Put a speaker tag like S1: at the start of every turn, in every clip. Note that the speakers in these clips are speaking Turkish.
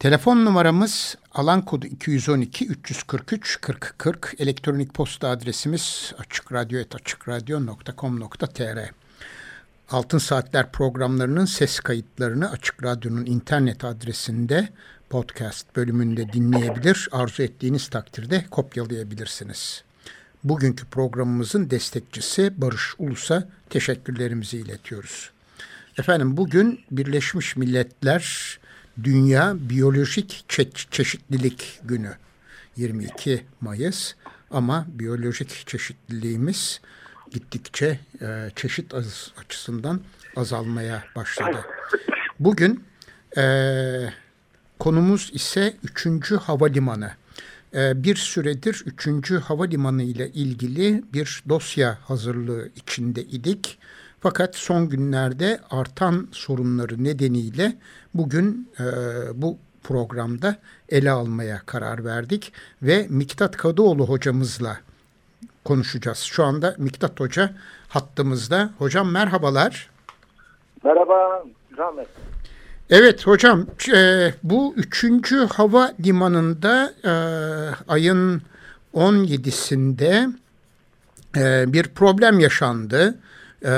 S1: Telefon numaramız alan kodu 212 343 40 40. Elektronik posta adresimiz açıkradyo.com.tr Altın Saatler programlarının ses kayıtlarını Açık Radyo'nun internet adresinde podcast bölümünde dinleyebilir. Arzu ettiğiniz takdirde kopyalayabilirsiniz. Bugünkü programımızın destekçisi Barış Ulus'a teşekkürlerimizi iletiyoruz. Efendim bugün Birleşmiş Milletler Dünya Biyolojik Çe Çeşitlilik Günü 22 Mayıs ama biyolojik çeşitliliğimiz gittikçe e, çeşit az, açısından azalmaya başladı. Bugün e, konumuz ise 3. Havalimanı. E, bir süredir 3. Havalimanı ile ilgili bir dosya hazırlığı içinde idik. Fakat son günlerde artan sorunları nedeniyle bugün e, bu programda ele almaya karar verdik ve Miktat Kadıoğlu hocamızla konuşacağız. Şu anda Miktat Hoca hattımızda. Hocam merhabalar.
S2: Merhaba Rahmet.
S1: Evet hocam e, bu üçüncü hava limanında e, ayın 17'sinde e, bir problem yaşandı. E,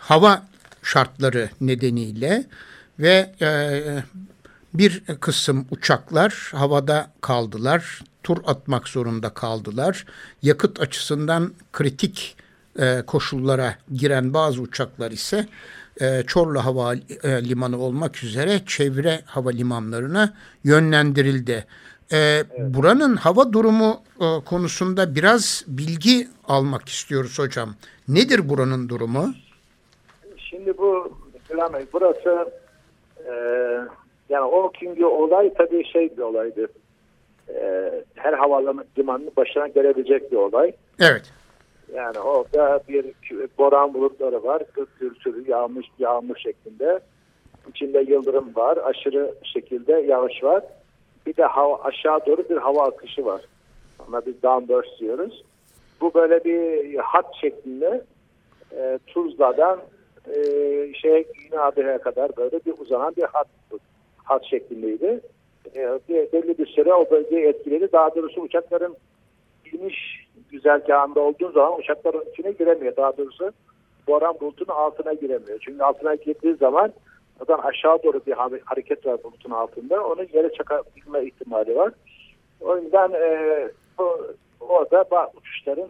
S1: hava şartları nedeniyle ve e, bir kısım uçaklar havada kaldılar, tur atmak zorunda kaldılar. Yakıt açısından kritik e, koşullara giren bazı uçaklar ise e, Çorlu Hava Limanı olmak üzere çevre havalimanlarına yönlendirildi. E, evet. Buranın hava durumu e, konusunda biraz bilgi almak istiyoruz hocam. Nedir buranın durumu?
S2: Şimdi bu burası e, yani o günkü olay tabii şey bir olaydı. E, her havalimanının başına gelebilecek bir olay.
S1: Evet.
S2: Yani orada bir boran bulutları var. Gürültülü yağmış yağmur şeklinde. İçinde yıldırım var. Aşırı şekilde yağış var. Bir de hava, aşağı doğru bir hava akışı var. Ona biz downburst diyoruz. Bu böyle bir hat şeklinde e, Tuzla'dan e, şey Güneydoğu'ya kadar böyle bir uzanan bir hat, hat şeklindeydi. E, belli bir süre o bölgeyi etkiledi. Daha doğrusu uçakların iniş güzergahında olduğu zaman uçakların içine giremiyor. Daha doğrusu boran bulutunun altına giremiyor. Çünkü altına girdiği zaman aşağı doğru bir hareket var bulutun altında. Onun yere çakabilme ihtimali var. O yüzden e, o, orada uçuşların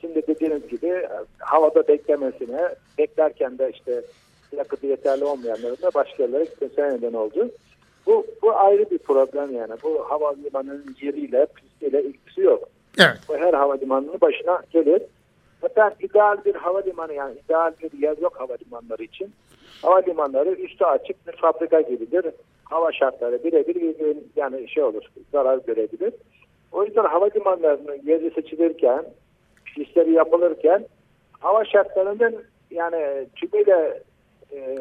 S2: şimdi dediğiniz gibi havada beklemesine, beklerken de işte yakıtı yeterli olmayanların da başka yerlere gitmesine neden oldu. Bu, bu ayrı bir problem yani. Bu havalimanının yeriyle, pistiyle ilgisi yok.
S1: Evet.
S2: Bu her havalimanının başına gelir. Zaten ideal bir havalimanı yani ideal bir yer yok havalimanları için. Havalimanları üstü açık bir fabrika gibidir. Hava şartları birebir yani şey olur, zarar görebilir. O yüzden havalimanlarının yeri seçilirken, pistleri yapılırken hava şartlarının yani tümüyle e,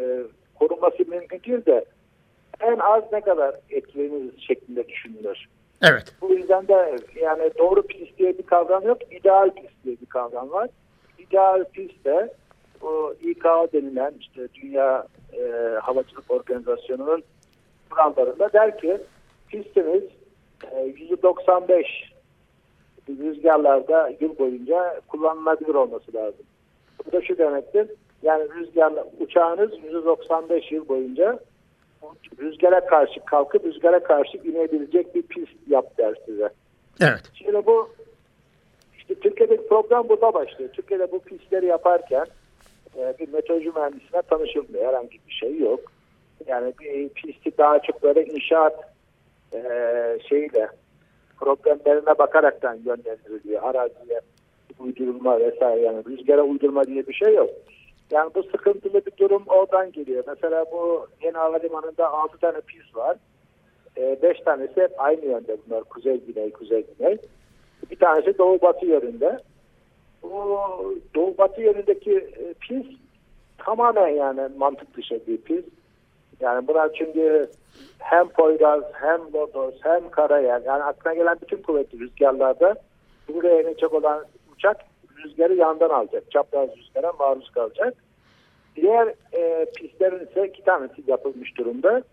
S2: korunması mümkün değil de en az ne kadar etkilenir şeklinde düşünülür.
S1: Evet.
S2: Bu yüzden de yani doğru pist diye bir kavram yok, ideal pist diye bir kavram var. İdeal pist de o İKA denilen işte Dünya e, Havacılık Organizasyonu'nun kurallarında der ki pistimiz e, %95 rüzgarlarda yıl boyunca kullanılabilir olması lazım. Bu da şu demektir. Yani rüzgarla uçağınız %95 yıl boyunca rüzgara karşı kalkıp rüzgara karşı inebilecek bir pist yap der size.
S1: Evet.
S2: Şimdi bu işte Türkiye'deki program burada başlıyor. Türkiye'de bu pistleri yaparken e, bir meteoroloji mühendisine tanışılmıyor. Herhangi bir şey yok. Yani bir pisti daha çok böyle inşaat e, şeyle problemlerine bakaraktan yönlendiriliyor. Araziye uydurulma vesaire yani rüzgara uydurma diye bir şey yok. Yani bu sıkıntılı bir durum oradan geliyor. Mesela bu yeni havalimanında 6 tane pist var. E, beş tanesi hep aynı yönde bunlar. Kuzey güney, kuzey güney. Bir tanesi doğu batı yönünde. Bu doğu batı yönündeki e, pist tamamen yani mantık dışı bir pist. Yani buna çünkü hem Poyraz hem Lodos hem Karayel yani aklına gelen bütün kuvvetli rüzgarlarda buraya inecek olan uçak rüzgarı yandan alacak. Çapraz rüzgara maruz kalacak. Diğer e, pistlerin ise iki tanesi yapılmış durumda.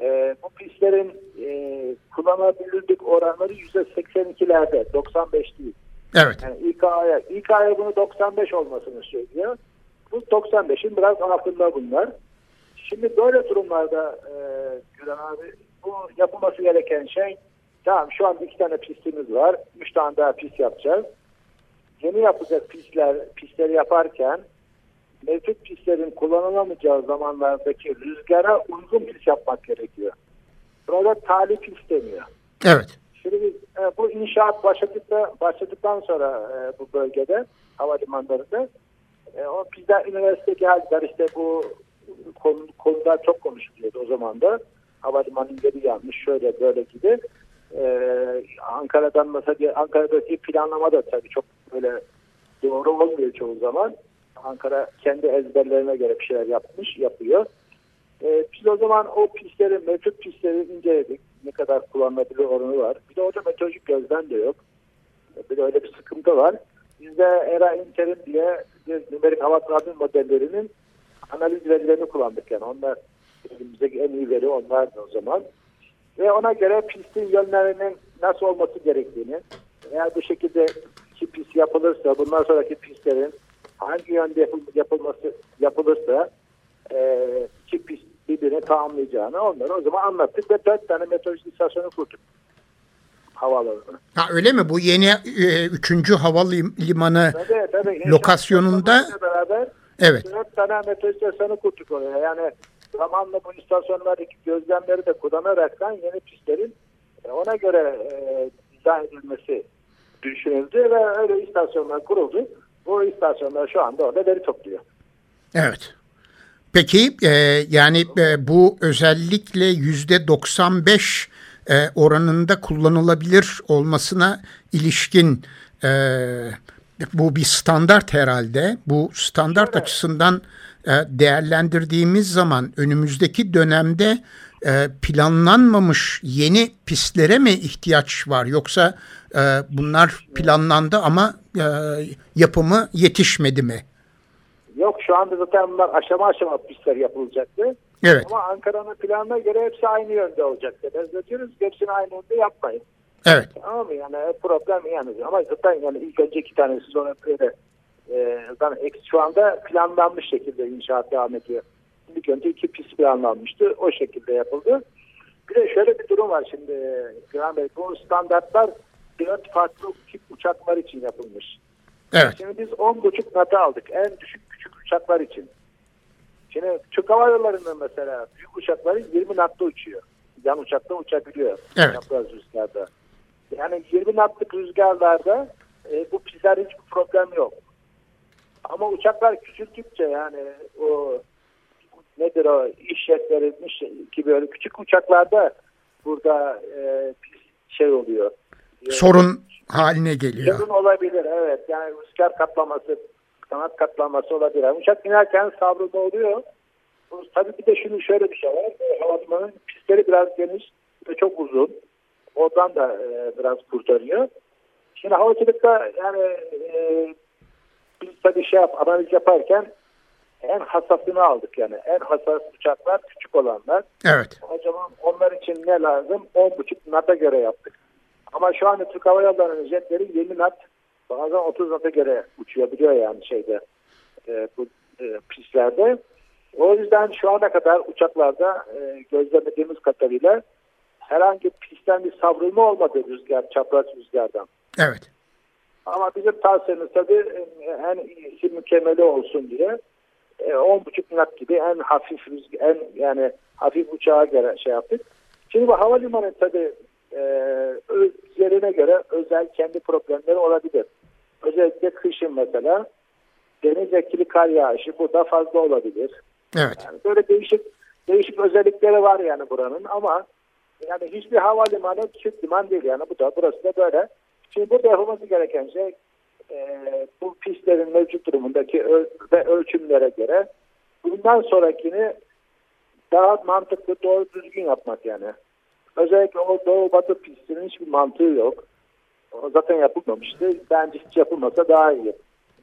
S2: E, bu pistlerin e, kullanılabilirlik oranları %82'lerde, 95 değil.
S1: Evet.
S2: Yani İK'ya, İK'ya bunu 95 olmasını söylüyor. Bu 95'in biraz altında bunlar. Şimdi böyle durumlarda e, Gülen abi bu yapılması gereken şey tamam şu anda iki tane pistimiz var. Üç tane daha pist yapacağız. Yeni yapacak pistler, pistleri yaparken mevcut pistlerin kullanılamayacağı zamanlardaki rüzgara uygun pist yapmak gerekiyor. Burada tali pist deniyor.
S1: Evet.
S2: Şimdi biz, e, bu inşaat başladıkta, başladıktan sonra e, bu bölgede havalimanlarında e, o bizden üniversite geldiler işte bu konu, konuda çok konuşuluyordu o zaman da. Havalimanının yeri yanlış şöyle böyle gibi. E, Ankara'dan mesela Ankara'daki planlama da tabii çok böyle doğru olmuyor çoğu zaman. Ankara kendi ezberlerine göre bir şeyler yapmış yapıyor. E, biz o zaman o pistleri mevcut pistleri inceledik ne kadar kullanılabilir oranı var. Bir de orada meteorolojik gözlem de yok. Bir de öyle bir sıkıntı var. Bizde ERA interim diye nümerik hava trafik modellerinin analiz verilerini kullandık. Yani onlar elimizdeki en iyi veri onlardı o zaman. Ve ona göre pistin yönlerinin nasıl olması gerektiğini eğer bu şekilde iki pist yapılırsa bundan sonraki pistlerin hangi yönde yapıl yapılması yapılırsa e, iki pist birbirini tamamlayacağını onları o zaman anlattık ve dört tane meteoroloji istasyonu kurduk havalarını.
S1: Ha öyle mi? Bu yeni e, üçüncü havalimanı
S2: Tabii, tabii.
S1: lokasyonunda
S2: beraber
S1: evet.
S2: dört tane meteoroloji istasyonu kurduk oraya. Yani zamanla bu istasyonlardaki gözlemleri de kullanaraktan yeni pistlerin e, ona göre e, dizayn edilmesi düşünüldü ve öyle istasyonlar kuruldu. Bu istasyonlar şu anda orada veri topluyor.
S1: Evet. Peki e, yani e, bu özellikle yüzde 95 e, oranında kullanılabilir olmasına ilişkin e, bu bir standart herhalde. Bu standart
S2: Evet.
S1: açısından e, değerlendirdiğimiz zaman önümüzdeki dönemde e, planlanmamış yeni pistlere mi ihtiyaç var yoksa e, bunlar planlandı ama e, yapımı yetişmedi mi?
S2: Yok şu anda zaten bunlar aşama aşama pistler yapılacaktı.
S1: Evet.
S2: Ama Ankara'nın planına göre hepsi aynı yönde olacaktı. Benzetiyoruz ki hepsini aynı yönde yapmayın.
S1: Evet.
S2: Tamam mı? Yani problem yani. Ama zaten yani ilk önce iki tanesi sonra böyle e, zaten şu anda planlanmış şekilde inşaat devam ediyor. İlk önce iki pist planlanmıştı. O şekilde yapıldı. Bir de şöyle bir durum var şimdi Güven Bey. Bu standartlar dört farklı tip uçaklar için yapılmış.
S1: Evet.
S2: Şimdi biz 10.5 nata aldık. En düşük uçaklar için. Şimdi Türk Hava Yolları'nın mesela büyük uçakları 20 natta uçuyor. Yan uçakta uçabiliyor.
S1: Evet.
S2: Çapraz rüzgarda. Yani 20 natlık rüzgarlarda e, bu pizler hiçbir problem yok. Ama uçaklar küçülttükçe yani o nedir o iş jetleri gibi böyle küçük uçaklarda burada e, şey oluyor. E,
S1: Sorun haline geliyor.
S2: Sorun olabilir evet. Yani rüzgar katlaması, kanat katlaması olabilir. Yani uçak inerken savrulma oluyor. Bu, tabii bir de şunu şöyle bir şey var. Havalimanının pistleri biraz geniş ve çok uzun. Oradan da e, biraz kurtarıyor. Şimdi havacılıkta yani e, biz tabii şey yap, analiz yaparken en hassasını aldık yani. En hassas uçaklar küçük olanlar.
S1: Evet.
S2: O zaman onlar için ne lazım? 10.5 nata göre yaptık. Ama şu anda Türk Hava Yolları'nın jetleri 20 nat bazen 30 nata göre uçuyor biliyor yani şeyde e, bu e, pistlerde. O yüzden şu ana kadar uçaklarda e, gözlemlediğimiz kadarıyla herhangi pistten bir savrulma olmadı rüzgar, çapraz rüzgardan.
S1: Evet.
S2: Ama bizim tavsiyemiz tabii e, en iyisi mükemmeli olsun diye e, 10.5 knot gibi en hafif rüzgar, en yani hafif uçağa göre şey yaptık. Şimdi bu havalimanı tabii e, yerine göre özel kendi problemleri olabilir. Özellikle kışın mesela deniz ekili kar yağışı burada fazla olabilir.
S1: Evet.
S2: Yani böyle değişik değişik özellikleri var yani buranın ama Yani hiçbir havalimanı çift liman değil yani bu da burası da böyle. Şimdi burada yapılması gereken şey e, bu pistlerin mevcut durumundaki öl ve ölçümlere göre bundan sonrakini daha mantıklı doğru düzgün yapmak yani. Özellikle o doğu batı pistinin hiçbir mantığı yok. Zaten yapılmamıştı. Bence hiç yapılmasa daha iyi.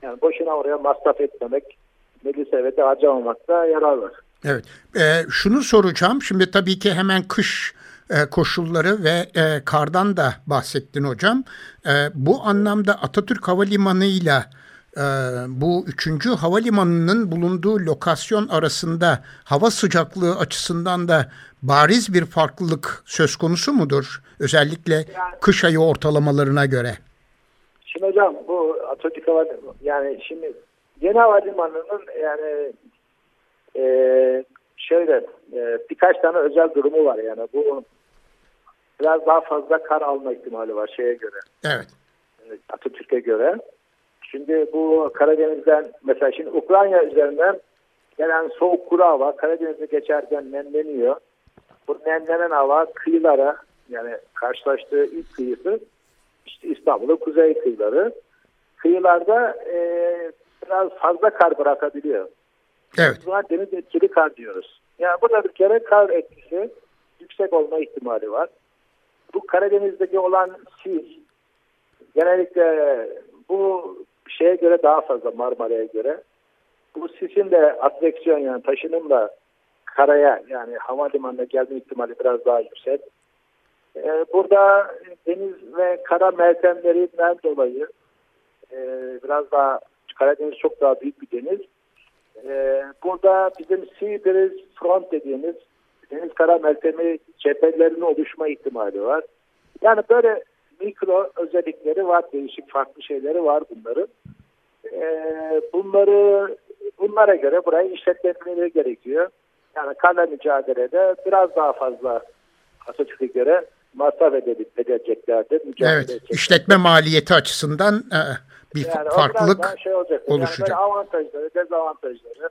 S2: Yani boşuna oraya masraf etmemek, milli serveti harcamamakta yarar var.
S1: Evet. E, şunu soracağım. Şimdi tabii ki hemen kış e, koşulları ve e, kardan da bahsettin hocam. E, bu anlamda Atatürk Havalimanı ile e, bu üçüncü havalimanının bulunduğu lokasyon arasında hava sıcaklığı açısından da bariz bir farklılık söz konusu mudur? Özellikle yani, kış ayı ortalamalarına göre.
S2: Şimdi hocam bu Atatürk Havalimanı yani şimdi yeni havalimanının yani e, şöyle e, birkaç tane özel durumu var yani bu biraz daha fazla kar alma ihtimali var şeye göre.
S1: Evet.
S2: Atatürk'e göre. Şimdi bu Karadeniz'den mesela şimdi Ukrayna üzerinden gelen soğuk kuru hava Karadeniz'e geçerken nemleniyor. Bu nemlenen hava kıyılara yani karşılaştığı ilk kıyısı işte İstanbul'un kuzey kıyıları. Kıyılarda e, biraz fazla kar bırakabiliyor.
S1: Evet.
S2: Buna deniz etkili kar diyoruz. Yani burada bir kere kar etkisi yüksek olma ihtimali var. Bu Karadeniz'deki olan sis genellikle bu şeye göre daha fazla Marmara'ya göre. Bu sisin de atreksiyon yani taşınımla karaya yani havalimanına gelme ihtimali biraz daha yüksek. Ee, burada deniz ve kara meltemlerinden dolayı e, biraz daha Karadeniz çok daha büyük bir deniz. Ee, burada bizim Sea Breeze Front dediğimiz deniz kara meltemi cephelerinin oluşma ihtimali var. Yani böyle mikro özellikleri var, değişik farklı şeyleri var bunların. Ee, bunları bunlara göre burayı işletmeleri gerekiyor. Yani karla mücadelede biraz daha fazla Atatürk'e göre masraf edeceklerdir.
S1: Evet, edeceklerdir. işletme maliyeti açısından e, bir yani farklılık şey olacak.
S2: oluşacak. Yani avantajları, dezavantajları.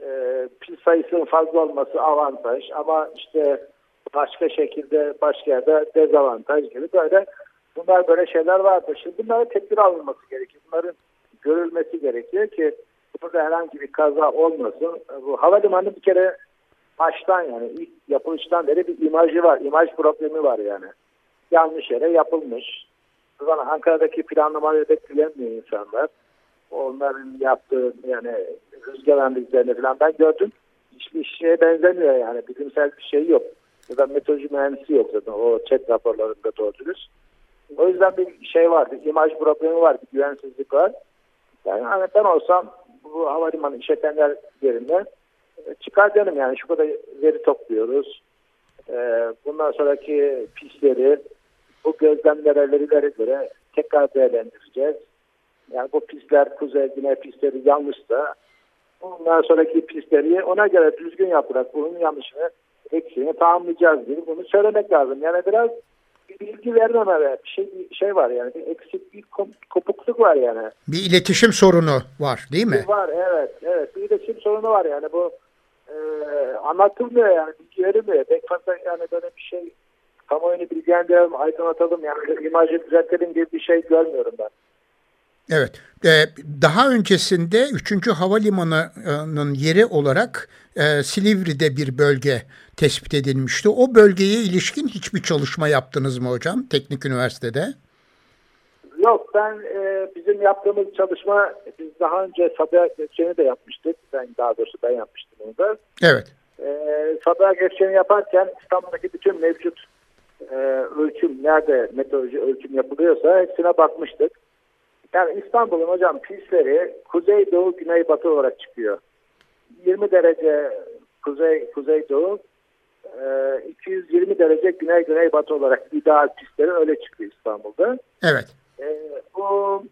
S2: E, pil sayısının fazla olması avantaj ama işte başka şekilde başka yerde dezavantaj gibi böyle bunlar böyle şeyler vardır. Şimdi bunlara tedbir alınması gerekiyor. Bunların görülmesi gerekiyor ki burada herhangi bir kaza olmasın. Bu havalimanı bir kere baştan yani ilk yapılıştan beri bir imajı var. İmaj problemi var yani. Yanlış yere yapılmış. O zaman Ankara'daki planlamaları etkilenmiyor insanlar. Onların yaptığı yani rüzgar analizlerini falan ben gördüm. Hiçbir şeye benzemiyor yani. Bilimsel bir şey yok. Ya da meteoroloji mühendisi yok zaten o chat raporlarında doğru dürüst. O yüzden bir şey var, bir imaj problemi var, bir güvensizlik var. Yani hani ben olsam bu havalimanı işletenler yerine e, çıkar canım yani şu kadar veri topluyoruz. Ee, bundan sonraki pistleri bu gözlemlere verilere göre tekrar değerlendireceğiz. Yani bu pistler kuzey güney pistleri yanlışsa bundan sonraki pistleri ona göre düzgün yaparak bunun yanlışını eksiğini tamamlayacağız gibi bunu söylemek lazım. Yani biraz bir bilgi vermeme bir şey, bir şey var yani bir eksik bir kopukluk var yani.
S1: Bir iletişim sorunu var değil mi?
S2: Var evet evet bir iletişim sorunu var yani bu e, anlatılmıyor yani bilgi verilmiyor. Pek fazla yani böyle bir şey kamuoyunu bilgilendirelim aydınlatalım yani imajı düzeltelim gibi bir şey görmüyorum ben.
S1: Evet. Ee, daha öncesinde 3. Havalimanı'nın yeri olarak e, Silivri'de bir bölge tespit edilmişti. O bölgeye ilişkin hiçbir çalışma yaptınız mı hocam Teknik Üniversitede?
S2: Yok ben e, bizim yaptığımız çalışma biz daha önce Sabiha Gökçen'i de yapmıştık. Ben daha doğrusu ben yapmıştım onu da.
S1: Evet.
S2: E, Sabiha Gökçen'i yaparken İstanbul'daki bütün mevcut e, ölçüm nerede meteoroloji ölçüm yapılıyorsa hepsine bakmıştık. Yani İstanbul'un hocam pistleri kuzey doğu güney batı olarak çıkıyor. 20 derece kuzey kuzey doğu 220 derece güney güney batı olarak ideal pistleri öyle çıkıyor İstanbul'da.
S1: Evet.
S2: E, bu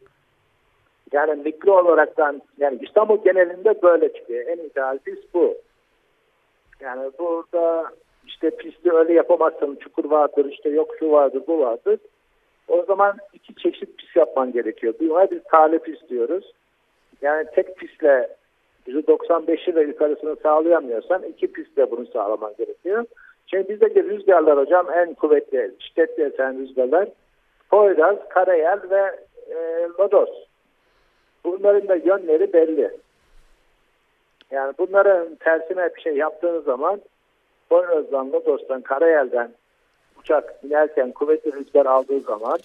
S2: yani mikro olaraktan yani İstanbul genelinde böyle çıkıyor. En ideal pist bu. Yani burada işte pisti öyle yapamazsın. Çukur vardır, işte yok şu vardır, bu vardır. O zaman iki çeşit pist yapman gerekiyor. Buna biz tale pist diyoruz. Yani tek pistle %95'i ve yukarısını sağlayamıyorsan iki pistle bunu sağlaman gerekiyor. Şimdi bizdeki rüzgarlar hocam en kuvvetli, şiddetli esen rüzgarlar Poyraz, Karayel ve e, Lodos. Bunların da yönleri belli. Yani bunların tersine bir şey yaptığınız zaman Poyraz'dan, Lodos'tan, Karayel'den uçak inerken kuvvetli rüzgar aldığı zaman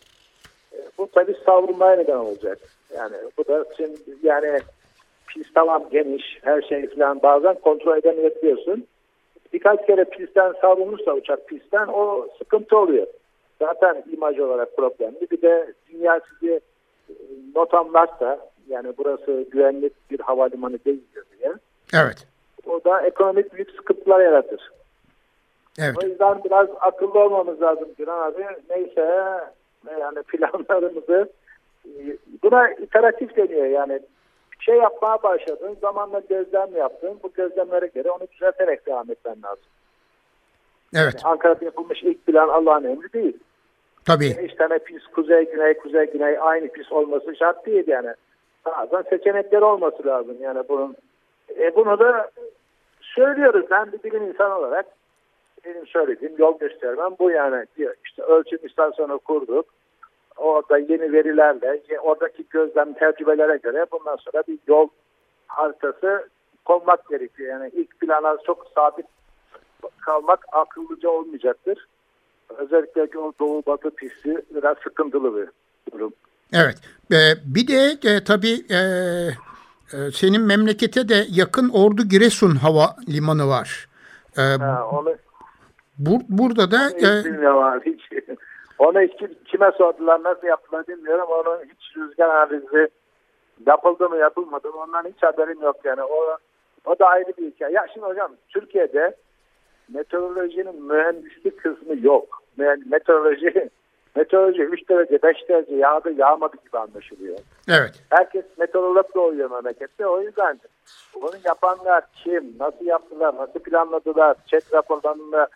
S2: e, bu tabii savrulmaya neden olacak. Yani bu da şimdi yani pist tamam geniş her şey falan bazen kontrol edemeyebiliyorsun. Birkaç kere pistten savrulmuşsa uçak pistten o sıkıntı oluyor. Zaten imaj olarak problemli. Bir de dünya sizi e, not anlarsa yani burası güvenli bir havalimanı değil diye.
S1: Evet.
S2: O da ekonomik büyük sıkıntılar yaratır.
S1: Evet.
S2: O yüzden biraz akıllı olmamız lazım Güran abi. Neyse yani planlarımızı e, buna iteratif deniyor yani şey yapmaya başladın zamanla gözlem yaptın bu gözlemlere göre onu düzelterek devam etmen lazım.
S1: Evet.
S2: Yani Ankara'da yapılmış ilk plan Allah'ın emri değil.
S1: Tabii.
S2: İki tane pis kuzey güney kuzey güney aynı pis olması şart değil yani. Bazen seçenekler olması lazım yani bunun. E bunu da söylüyoruz ben bir bilim insanı olarak benim söylediğim yol göstermem bu yani diyor işte ölçüm istasyonu kurduk. Orada yeni verilerle oradaki gözlem tecrübelere göre bundan sonra bir yol haritası konmak gerekiyor. Yani ilk plana çok sabit kalmak akıllıca olmayacaktır. Özellikle o doğu batı pisti biraz sıkıntılı bir durum.
S1: Evet. Ee, bir de e, tabii e, e, senin memlekete de yakın Ordu Giresun Hava Limanı var. Ee,
S2: Ha, onu
S1: bur, burada da
S2: hiç
S1: e,
S2: abi. Hiç. Onu kim- kime sordular, nasıl yaptılar bilmiyorum. Onun hiç rüzgar analizi yapıldı mı yapılmadı mı ondan hiç haberim yok yani. O, o da ayrı bir hikaye. Ya şimdi hocam Türkiye'de meteorolojinin mühendislik kısmı yok. Mühend- Meteoroloji meteoroloji 3 derece 5 derece yağdı yağmadı gibi anlaşılıyor.
S1: evet.
S2: Herkes meteorolog doğuyor memlekette. O yüzden bunu yapanlar kim, nasıl yaptılar, nasıl planladılar, chat raporlarında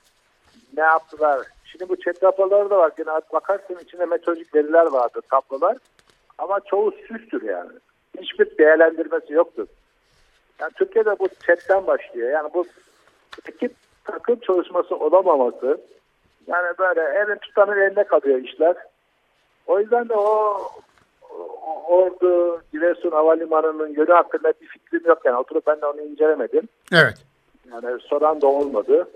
S2: ne yaptılar. Şimdi bu chat raporları da var. Yine bakarsın içinde meteorolojik veriler vardır, tablolar. Ama çoğu süstür yani. Hiçbir değerlendirmesi yoktur. Yani Türkiye'de bu chatten başlıyor. Yani bu ekip takım çalışması olamaması yani böyle elin tutanın elinde kalıyor işler. O yüzden de o o- Ordu, Giresun Havalimanı'nın yönü hakkında bir fikrim yok yani. Oturup ben de onu incelemedim.
S1: Evet.
S2: Yani soran da olmadı.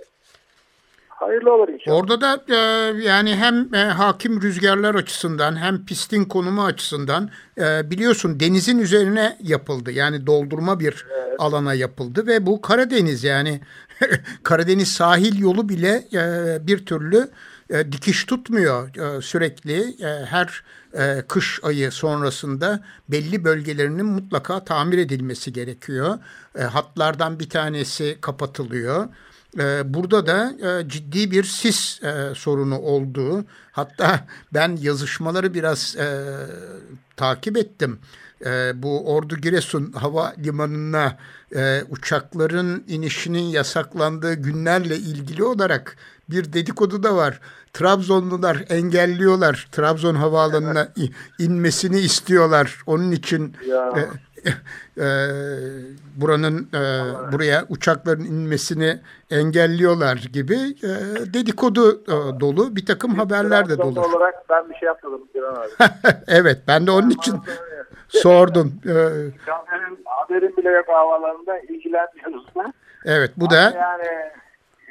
S2: Hayırlı olur inşallah.
S1: Orada da e, yani hem e, hakim rüzgarlar açısından hem pistin konumu açısından e, biliyorsun denizin üzerine yapıldı. Yani doldurma bir alana yapıldı ve bu Karadeniz yani Karadeniz sahil yolu bile e, bir türlü e, dikiş tutmuyor. E, sürekli e, her e, kış ayı sonrasında belli bölgelerinin mutlaka tamir edilmesi gerekiyor. E, hatlardan bir tanesi kapatılıyor. Ee, Burada da e, ciddi bir sis e, sorunu olduğu hatta ben yazışmaları biraz e, takip ettim. Bu Ordu Giresun Hava Limanı'na uçakların inişinin yasaklandığı günlerle ilgili olarak bir dedikodu da var. Trabzonlular engelliyorlar. Trabzon havaalanına inmesini istiyorlar. Onun için
S2: Ya.
S1: e, buranın e, buraya uçakların inmesini engelliyorlar gibi e, dedikodu e, dolu bir takım haberler de dolu.
S2: olarak ben bir şey yapmadım abi.
S1: evet ben de onun için sordum.
S2: Haberim, haberim bile yok havalarında ilgilenmiyoruz da.
S1: evet bu da
S2: yani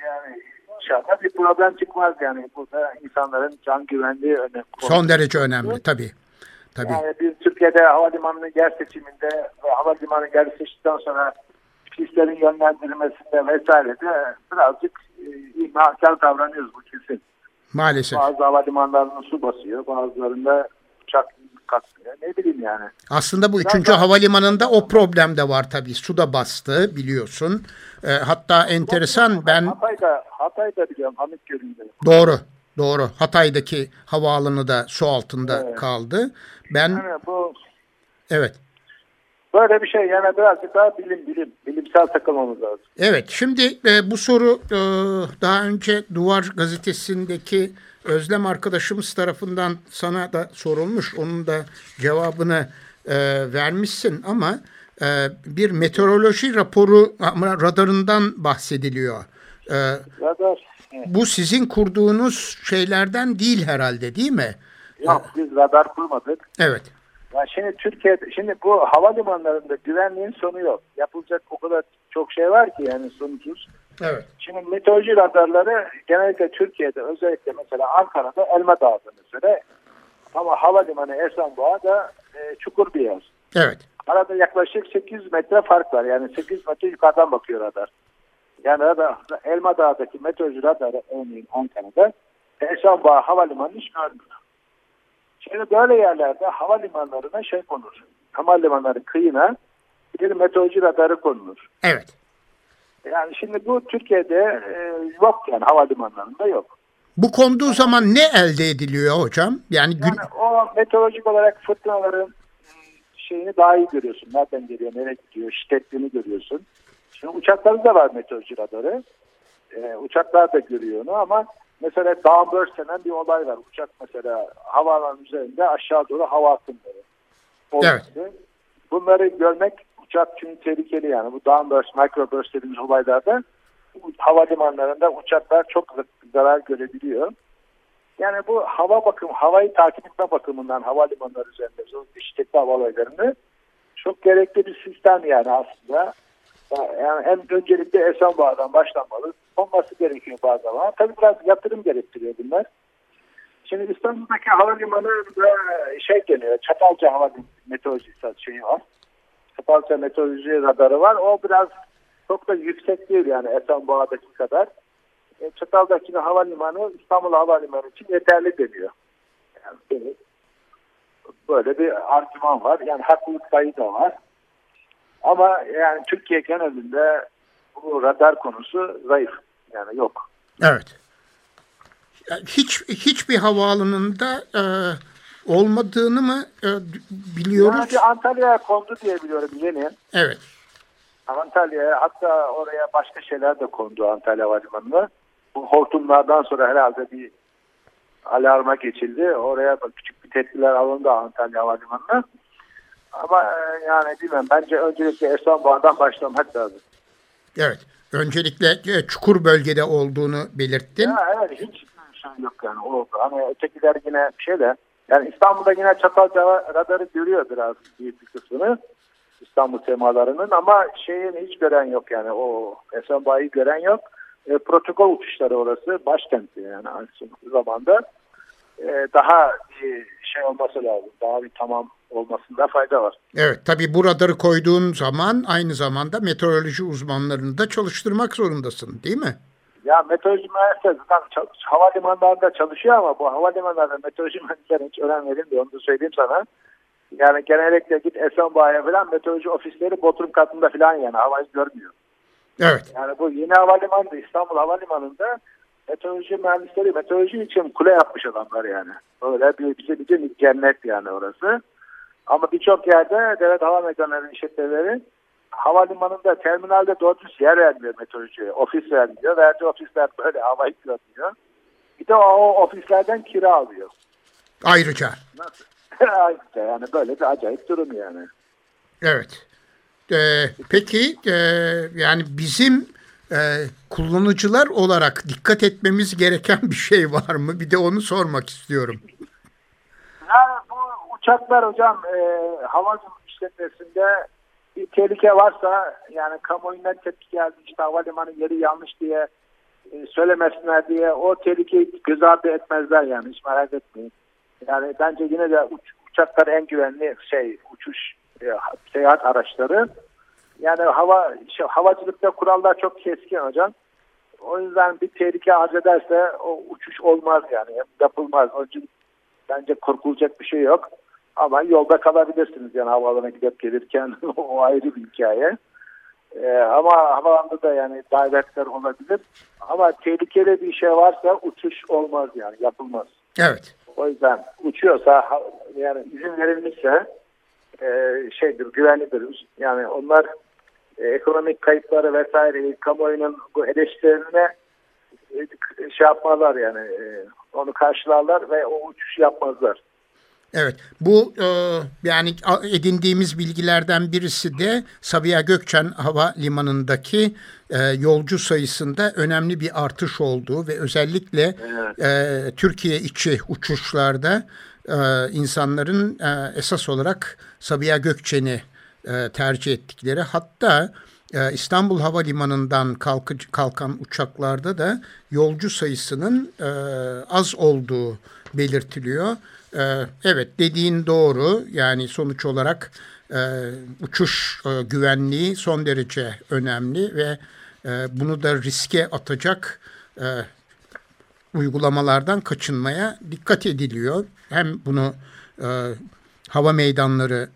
S2: yani inşallah bir problem çıkmaz yani. Burada insanların can güvenliği önemli.
S1: son derece önemli tabii. Tabii.
S2: Yani biz Türkiye'de havalimanının yer seçiminde ve havalimanı yer seçtikten sonra pistlerin yönlendirilmesinde vesairede birazcık e, ihmalkar davranıyoruz bu kesin.
S1: Maalesef.
S2: Bazı havalimanlarının su basıyor, bazılarında uçak kalkmıyor. Ne bileyim yani.
S1: Aslında bu üçüncü havalimanında o problem de var tabii. Su da bastı biliyorsun. E, hatta enteresan ben
S2: Hatay'da, Hatay'da biliyorum Hamit Gölü'nde.
S1: doğru doğru Hatay'daki havaalanı da su altında
S2: Evet.
S1: kaldı. Ben
S2: Yani bu
S1: evet
S2: böyle bir şey yani birazcık daha bilim bilim bilimsel takılmamız lazım.
S1: Evet, şimdi e, bu soru e, daha önce Duvar gazetesindeki Özlem arkadaşımız tarafından sana da sorulmuş. Onun da cevabını e, vermişsin ama e, bir meteoroloji raporu radarından bahsediliyor. E,
S2: Radar
S1: bu sizin kurduğunuz şeylerden değil herhalde değil mi?
S2: Yok biz radar kurmadık.
S1: Evet.
S2: Ya şimdi Türkiye'de şimdi bu havalimanlarında güvenliğin sonu yok. Yapılacak o kadar çok şey var ki yani sonuçsuz.
S1: Evet.
S2: Şimdi meteoroloji radarları genellikle Türkiye'de özellikle mesela Ankara'da Elma Dağı'da mesela ama havalimanı Esenboğa'da e, çukur bir yer.
S1: Evet.
S2: Arada yaklaşık 800 metre fark var. Yani 800 metre yukarıdan bakıyor radar. Yani radar, Elma Dağı'daki meteoroloji radarı örneğin Ankara'da Esenboğa Havalimanı hiç görmüyor. Şimdi böyle yerlerde havalimanlarına şey konur. Havalimanları kıyına bir meteoroloji radarı konulur.
S1: Evet.
S2: Yani şimdi bu Türkiye'de e, yok yani havalimanlarında yok.
S1: Bu konduğu zaman ne elde ediliyor hocam? Yani gün...
S2: Yani o meteorolojik olarak fırtınaların e, şeyini daha iyi görüyorsun. Nereden geliyor, nereye gidiyor, şiddetliğini görüyorsun. Şimdi uçaklarda var meteoroloji radarı. E, uçaklar da görüyor onu ama mesela downburst denen bir olay var. Uçak mesela havaalanı üzerinde aşağı doğru hava akımları.
S1: Evet.
S2: Bunları görmek uçak çünkü tehlikeli yani. Bu downburst, microburst dediğimiz olaylarda havalimanlarında uçaklar çok zarar görebiliyor. Yani bu hava bakım, havayı takip etme bakımından havalimanları üzerinde o şiddetli hava olaylarını çok gerekli bir sistem yani aslında. Yani en öncelikle Esenboğa'dan başlanmalı. Olması gerekiyor bazı ama. Tabii biraz yatırım gerektiriyor bunlar. Şimdi İstanbul'daki havalimanı şey deniyor. Çatalca Hava Meteoroloji şeyi var. Çatalca Meteoroloji radarı var. O biraz çok da yüksek değil yani Esenboğa'daki kadar. E, Çatal'daki havalimanı İstanbul Havalimanı için yeterli deniyor. Yani böyle bir argüman var. Yani haklılık payı da var. Ama yani Türkiye genelinde bu radar konusu zayıf. Yani yok.
S1: Evet. Hiç hiçbir havaalanında e, olmadığını mı e, biliyoruz?
S2: Yani Antalya'ya kondu diye biliyorum yeni.
S1: Evet.
S2: Antalya'ya hatta oraya başka şeyler de kondu Antalya Havalimanı'na. Bu hortumlardan sonra herhalde bir alarma geçildi. Oraya küçük bir tedbirler alındı Antalya Havalimanı'na. Ama e, yani bilmem bence öncelikle Esenboğa'dan başlamak lazım.
S1: Evet. Öncelikle e, çukur bölgede olduğunu belirttin.
S2: Ya, evet hiç şey yok yani. O, hani ötekiler yine bir şey de yani İstanbul'da yine Çatalca radarı görüyor biraz büyük bir kısmını. İstanbul semalarının ama şeyin hiç gören yok yani o Esenboğa'yı gören yok. E, protokol uçuşları orası başkenti yani aynı zamanda e, daha bir şey olması lazım. Daha bir tamam olmasında fayda var.
S1: Evet tabi bu radarı koyduğun zaman aynı zamanda meteoroloji uzmanlarını da çalıştırmak zorundasın değil mi?
S2: Ya meteoroloji mühendisleri zaten havalimanlarında çalışıyor ama bu havalimanlarda meteoroloji mühendisleri hiç önem verilmiyor onu da söyleyeyim sana. Yani genellikle git Esenboğa'ya falan meteoroloji ofisleri Bodrum katında falan yani havayı görmüyor.
S1: Evet.
S2: Yani bu yeni havalimanı İstanbul Havalimanı'nda meteoroloji mühendisleri meteoroloji için kule yapmış adamlar yani. Öyle bir bize bir cennet yani orası. Ama birçok yerde devlet hava mekanları işletmeleri havalimanında terminalde doğru yer vermiyor meteorolojiye. Ofis vermiyor. Verdiği ofisler böyle havayı kiralıyor. Bir de o, o ofislerden kira alıyor.
S1: Ayrıca.
S2: Nasıl? Ayrıca yani böyle bir acayip durum yani.
S1: Evet. Ee, peki e, yani bizim e, kullanıcılar olarak dikkat etmemiz gereken bir şey var mı? Bir de onu sormak istiyorum.
S2: Uçaklar hocam e, hava işletmesinde bir tehlike varsa yani kamuoyundan tepki geldi işte havalimanı yeri yanlış diye e, söylemesinler diye o tehlikeyi göz ardı etmezler yani hiç merak etmeyin. Yani bence yine de uç, uçaklar en güvenli şey uçuş e, seyahat araçları. Yani hava şey, havacılıkta kurallar çok keskin hocam. O yüzden bir tehlike arz ederse o uçuş olmaz yani yapılmaz. Onun için bence korkulacak bir şey yok. Ama yolda kalabilirsiniz yani havaalanına gidip gelirken o ayrı bir hikaye. Ee, ama havalanda da yani davetler olabilir. Ama tehlikeli bir şey varsa uçuş olmaz yani yapılmaz.
S1: Evet.
S2: O yüzden uçuyorsa yani izin verilmişse e, şeydir güvenlidir. Yani onlar e, ekonomik kayıpları vesaire kamuoyunun bu eleştirilerine e, şey yapmalar yani e, onu karşılarlar ve o uçuş yapmazlar.
S1: Evet bu e, yani edindiğimiz bilgilerden birisi de Sabiha Gökçen Hava Limanı'ndaki e, yolcu sayısında önemli bir artış olduğu ve özellikle evet. e, Türkiye içi uçuşlarda e, insanların e, esas olarak Sabiha Gökçen'i e, tercih ettikleri hatta e, İstanbul Havalimanı'ndan kalkıcı, kalkan uçaklarda da yolcu sayısının e, az olduğu belirtiliyor. E, evet dediğin doğru yani sonuç olarak e, uçuş e, güvenliği son derece önemli ve e, bunu da riske atacak uygulamalardan kaçınmaya dikkat ediliyor. Hem bunu hava meydanları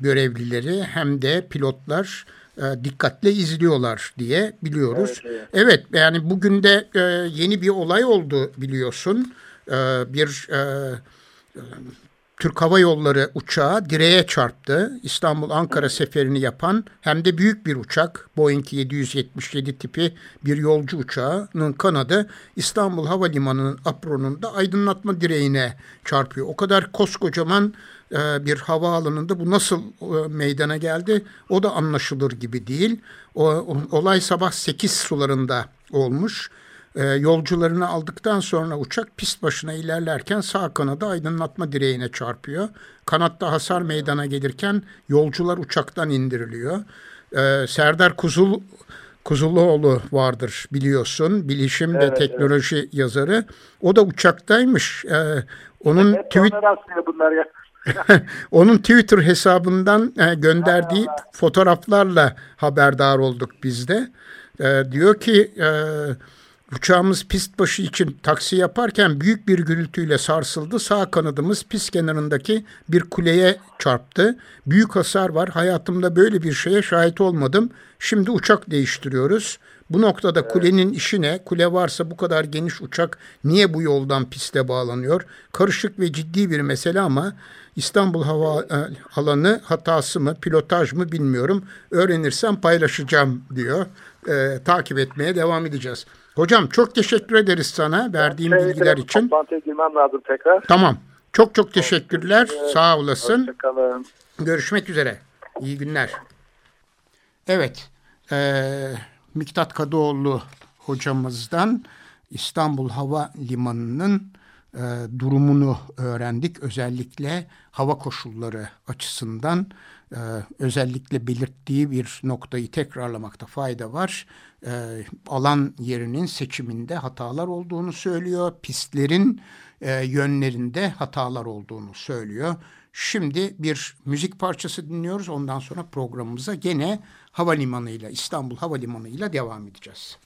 S1: görevlileri hem de pilotlar dikkatle izliyorlar diye biliyoruz. Evet, evet. evet yani bugün de yeni bir olay oldu biliyorsun. Bir Türk Hava Yolları uçağı direğe çarptı. İstanbul-Ankara seferini yapan hem de büyük bir uçak Boeing 777 tipi bir yolcu uçağının kanadı İstanbul Havalimanı'nın apronunda aydınlatma direğine çarpıyor. O kadar koskocaman e, bir havaalanında bu nasıl e, meydana geldi o da anlaşılır gibi değil. O, olay sabah 8 sularında olmuş. E, yolcularını aldıktan sonra uçak pist başına ilerlerken sağ kanada aydınlatma direğine çarpıyor. Kanatta hasar meydana gelirken yolcular uçaktan indiriliyor. E, Serdar Kuzul Kuzulluoğlu vardır biliyorsun. Bilişim evet, ve teknoloji evet. yazarı. O da uçaktaymış. Ee, onun tweet bunlar ya. onun Twitter hesabından e, gönderdiği fotoğraflarla haberdar olduk biz de. E, diyor ki e, Uçağımız pist başı için taksi yaparken büyük bir gürültüyle sarsıldı. Sağ kanadımız pist kenarındaki bir kuleye çarptı. Büyük hasar var. Hayatımda böyle bir şeye şahit olmadım. Şimdi uçak değiştiriyoruz. Bu noktada kulenin işi ne? Kule varsa bu kadar geniş uçak niye bu yoldan piste bağlanıyor? Karışık ve ciddi bir mesele ama İstanbul Hava Alanı hatası mı, pilotaj mı bilmiyorum. Öğrenirsem paylaşacağım diyor. E, takip etmeye devam edeceğiz. Hocam çok teşekkür ederiz sana verdiğin ben bilgiler için.
S2: Toplantıya girmem lazım tekrar.
S1: Tamam. Çok çok teşekkürler. Evet. Sağ olasın. Hoşçakalın. Görüşmek üzere. İyi günler. Evet. E, Miktat Kadıoğlu hocamızdan İstanbul Hava Limanı'nın e, durumunu öğrendik. Özellikle hava koşulları açısından e, özellikle belirttiği bir noktayı tekrarlamakta fayda var. E, alan yerinin seçiminde hatalar olduğunu söylüyor. Pistlerin e, yönlerinde hatalar olduğunu söylüyor. Şimdi bir müzik parçası dinliyoruz. Ondan sonra programımıza gene havalimanıyla İstanbul Havalimanı'yla devam edeceğiz.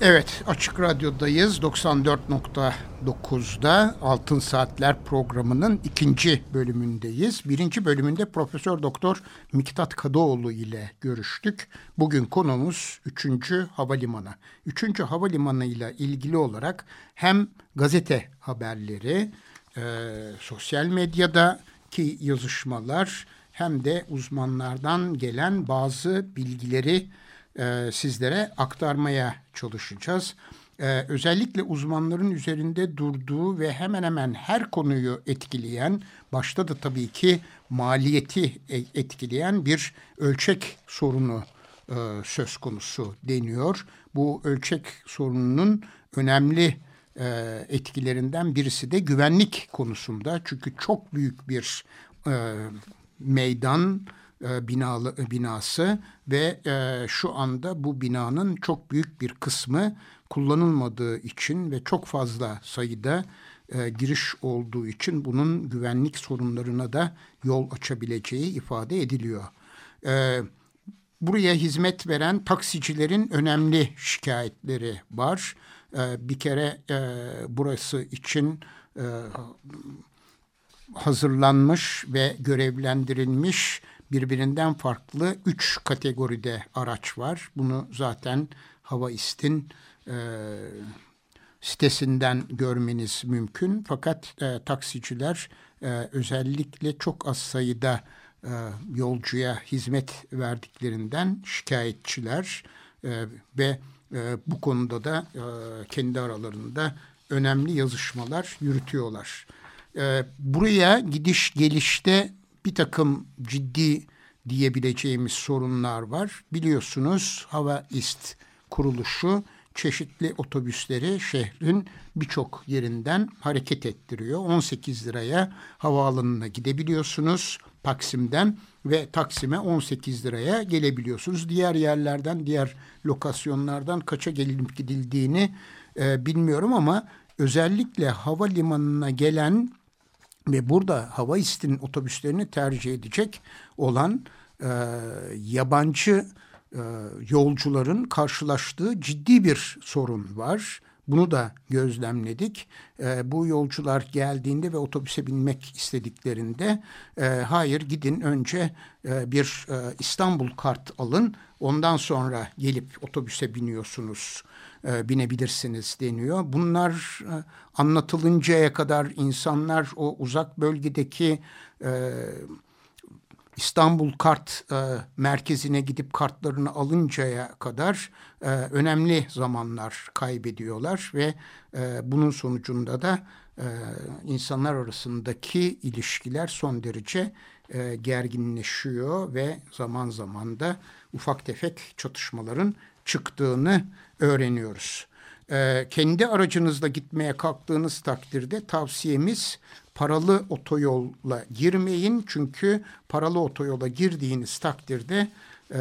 S1: Evet, Açık Radyo'dayız. 94.9'da Altın Saatler programının ikinci bölümündeyiz. Birinci bölümünde Profesör Doktor Miktat Kadıoğlu ile görüştük. Bugün konumuz 3. Havalimanı. 3. Havalimanı ile ilgili olarak hem gazete haberleri, e, sosyal medyadaki yazışmalar hem de uzmanlardan gelen bazı bilgileri e, sizlere aktarmaya çalışacağız. E, özellikle uzmanların üzerinde durduğu ve hemen hemen her konuyu etkileyen, başta da tabii ki maliyeti e- etkileyen bir ölçek sorunu söz konusu deniyor. Bu ölçek sorununun önemli etkilerinden birisi de güvenlik konusunda. Çünkü çok büyük bir meydan e, binalı e, binası ve e, şu anda bu binanın çok büyük bir kısmı kullanılmadığı için ve çok fazla sayıda e, giriş olduğu için bunun güvenlik sorunlarına da yol açabileceği ifade ediliyor. E, buraya hizmet veren taksicilerin önemli şikayetleri var. E, bir kere e, burası için e, hazırlanmış ve görevlendirilmiş birbirinden farklı üç kategoride araç var. Bunu zaten Hava İst'in e, sitesinden görmeniz mümkün. Fakat e, taksiciler e, özellikle çok az sayıda e, yolcuya hizmet verdiklerinden şikayetçiler e, ve e, bu konuda da e, kendi aralarında önemli yazışmalar yürütüyorlar. E, buraya gidiş gelişte bir takım ciddi diyebileceğimiz sorunlar var. Biliyorsunuz Hava İst kuruluşu çeşitli otobüsleri şehrin birçok yerinden hareket ettiriyor. 18 liraya havaalanına gidebiliyorsunuz Taksim'den ve Taksim'e 18 liraya gelebiliyorsunuz. Diğer yerlerden, diğer lokasyonlardan kaça gelinip gidildiğini e, bilmiyorum ama özellikle havalimanına gelen ve burada hava istin otobüslerini tercih edecek olan e, yabancı e, yolcuların karşılaştığı ciddi bir sorun var. Bunu da gözlemledik. E, bu yolcular geldiğinde ve otobüse binmek istediklerinde e, hayır gidin önce e, bir e, İstanbul kart alın ondan sonra gelip otobüse biniyorsunuz e, binebilirsiniz deniyor. Bunlar e, anlatılıncaya kadar insanlar o uzak bölgedeki e, İstanbul Kart e, merkezine gidip kartlarını alıncaya kadar e, önemli zamanlar kaybediyorlar ve e, bunun sonucunda da e, insanlar arasındaki ilişkiler son derece e, gerginleşiyor ve zaman zaman da ufak tefek çatışmaların çıktığını öğreniyoruz. E, kendi aracınızla gitmeye kalktığınız takdirde tavsiyemiz paralı otoyolla girmeyin. Çünkü paralı otoyola girdiğiniz takdirde e,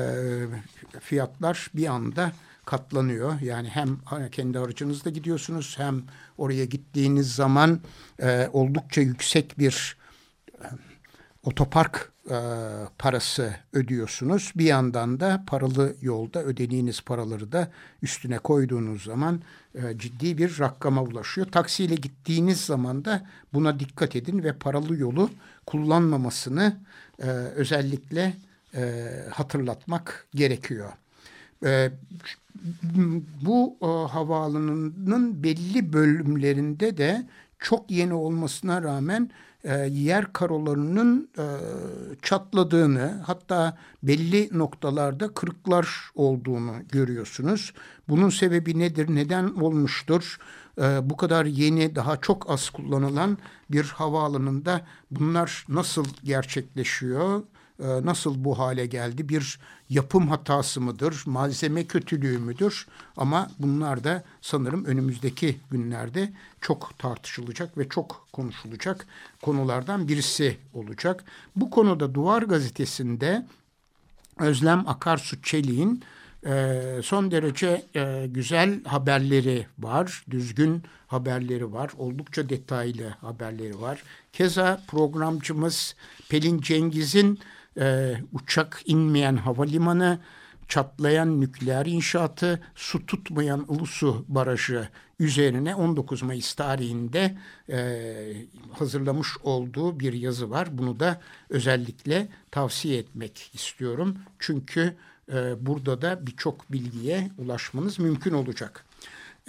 S1: fiyatlar bir anda katlanıyor. Yani hem kendi aracınızla gidiyorsunuz hem oraya gittiğiniz zaman e, oldukça yüksek bir otopark e, parası ödüyorsunuz. Bir yandan da paralı yolda ödediğiniz paraları da üstüne koyduğunuz zaman e, ciddi bir rakama ulaşıyor. Taksiyle gittiğiniz zaman da buna dikkat edin ve paralı yolu kullanmamasını e, özellikle e, hatırlatmak gerekiyor. E, bu e, havaalanının belli bölümlerinde de çok yeni olmasına rağmen e, yer karolarının e, çatladığını hatta belli noktalarda kırıklar olduğunu görüyorsunuz. Bunun sebebi nedir? Neden olmuştur? E, bu kadar yeni daha çok az kullanılan bir havaalanında bunlar nasıl gerçekleşiyor? E, nasıl bu hale geldi? Bir yapım hatası mıdır? Malzeme kötülüğü müdür? Ama bunlar da sanırım önümüzdeki günlerde çok tartışılacak ve çok konuşulacak konulardan birisi olacak. Bu konuda Duvar Gazetesi'nde Özlem Akarsu Çelik'in e, son derece e, güzel haberleri var, düzgün haberleri var, oldukça detaylı haberleri var. Keza programcımız Pelin Cengiz'in e, uçak inmeyen havalimanı, çatlayan nükleer inşaatı, su tutmayan Ulusu Barajı üzerine 19 Mayıs tarihinde e, hazırlamış olduğu bir yazı var. Bunu da özellikle tavsiye etmek istiyorum. Çünkü e, burada da birçok bilgiye ulaşmanız mümkün olacak.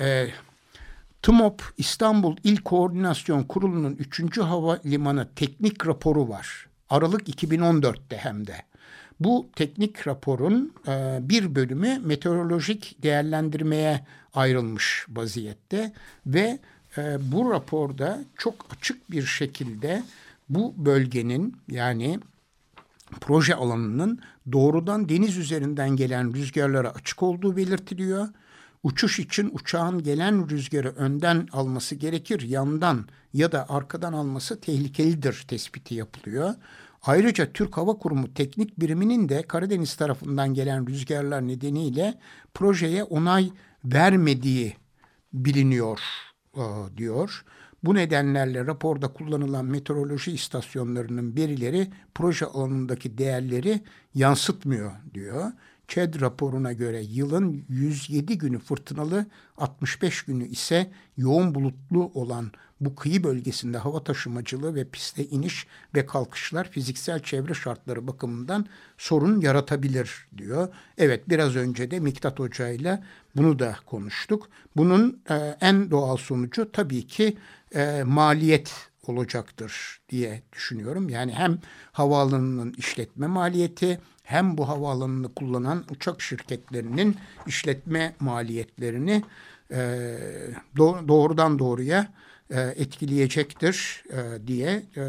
S1: E, TMOP İstanbul İl Koordinasyon Kurulu'nun 3. Havalimanı teknik raporu var. Aralık 2014'te hem de. Bu teknik raporun e, bir bölümü meteorolojik değerlendirmeye ayrılmış vaziyette ve e, bu raporda çok açık bir şekilde bu bölgenin yani proje alanının doğrudan deniz üzerinden gelen rüzgarlara açık olduğu belirtiliyor. Uçuş için uçağın gelen rüzgarı önden alması gerekir, yandan ya da arkadan alması tehlikelidir tespiti yapılıyor. Ayrıca Türk Hava Kurumu teknik biriminin de Karadeniz tarafından gelen rüzgarlar nedeniyle projeye onay vermediği biliniyor e, diyor. Bu nedenlerle raporda kullanılan meteoroloji istasyonlarının verileri proje alanındaki değerleri yansıtmıyor diyor. ÇED raporuna göre yılın 107 günü fırtınalı, 65 günü ise yoğun bulutlu olan bu kıyı bölgesinde hava taşımacılığı ve piste iniş ve kalkışlar fiziksel çevre şartları bakımından sorun yaratabilir diyor. Evet biraz önce de Miktat Hoca ile bunu da konuştuk. Bunun e, en doğal sonucu tabii ki e, maliyet olacaktır diye düşünüyorum. Yani hem havaalanının işletme maliyeti hem bu havaalanını kullanan uçak şirketlerinin işletme maliyetlerini e, doğrudan doğruya e, etkileyecektir e, diye e,